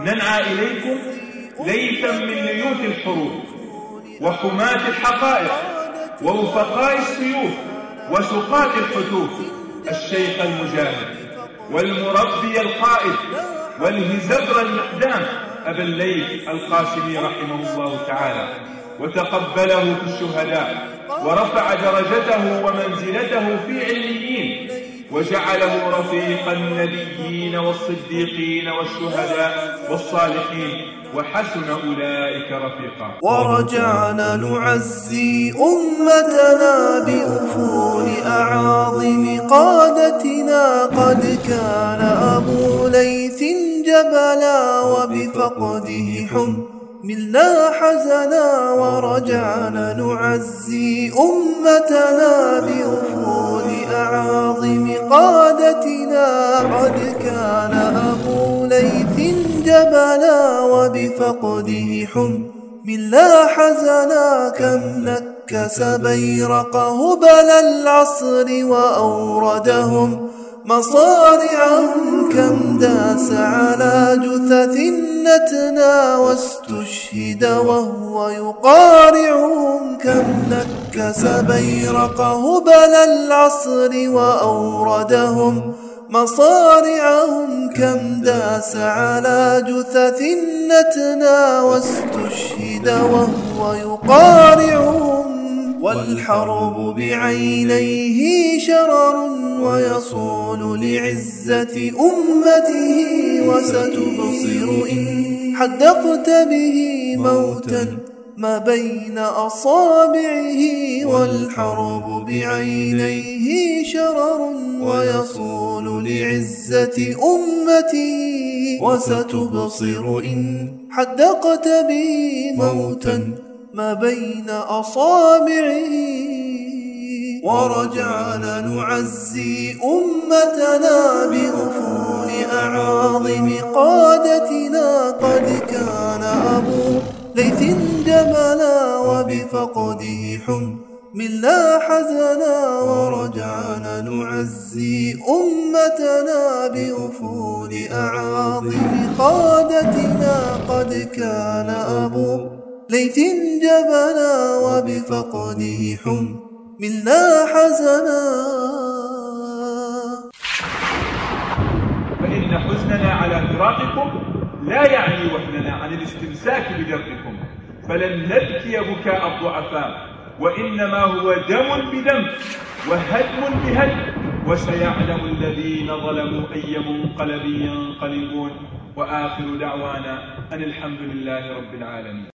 ننعى إليكم ليثا من ليوث الحروب وحماة الحقائق ورفقاء السيوف وسقاة الحتوف الشيخ المجاهد والمربي القائد والهزبر المقدام أبا الليث القاسمي رحمه الله تعالى وتقبله في الشهداء ورفع درجته ومنزلته في عليين وجعله رفيق النبيين والصديقين والشهداء والصالحين وحسن أولئك رفيقا. ورجعنا نعزي أمتنا بأفول أعاظم قادتنا. قد كان أبو ليث جبلا وبفقده حم. ملنا حزنا ورجعنا نعزي أمتنا بأفول أعاظم قادتنا قد كان أبو ليث جبلا وبفقده حم ملا حزنا كم نكس بيرقه بل العصر وأوردهم مصارعهم كم داس على جثث نتنا واستشهد وهو يقارعهم كم نكس بيرقه بل العصر وأوردهم مصارعهم كم داس على جثث نتنا واستشهد وهو يقارعهم والحرب بعينيه شرر ويصول لعزة أمته وستبصر إن حدقت به موتا ما بين أصابعه والحرب بعينيه شرر ويصول لعزة أمته وستبصر إن حدقت به موتا ما بين أصابعه ورجعنا نعزي أمتنا بأفول أعاظم قادتنا قد كان أبو ليث جملا وبفقده حم ملا حزنا ورجعنا نعزي أمتنا بأفول أعاظم قادتنا قد كان أبو ليث جبنا وبفقده حم ملنا حزنا. فإن حزننا على فراقكم لا يعني وحدنا عن الاستمساك بدربكم فلن نبكي بكاء الضعفاء وإنما هو دم بدم وهدم بهدم وسيعلم الذين ظلموا أي منقلب ينقلبون. وآخر دعوانا أن الحمد لله رب العالمين.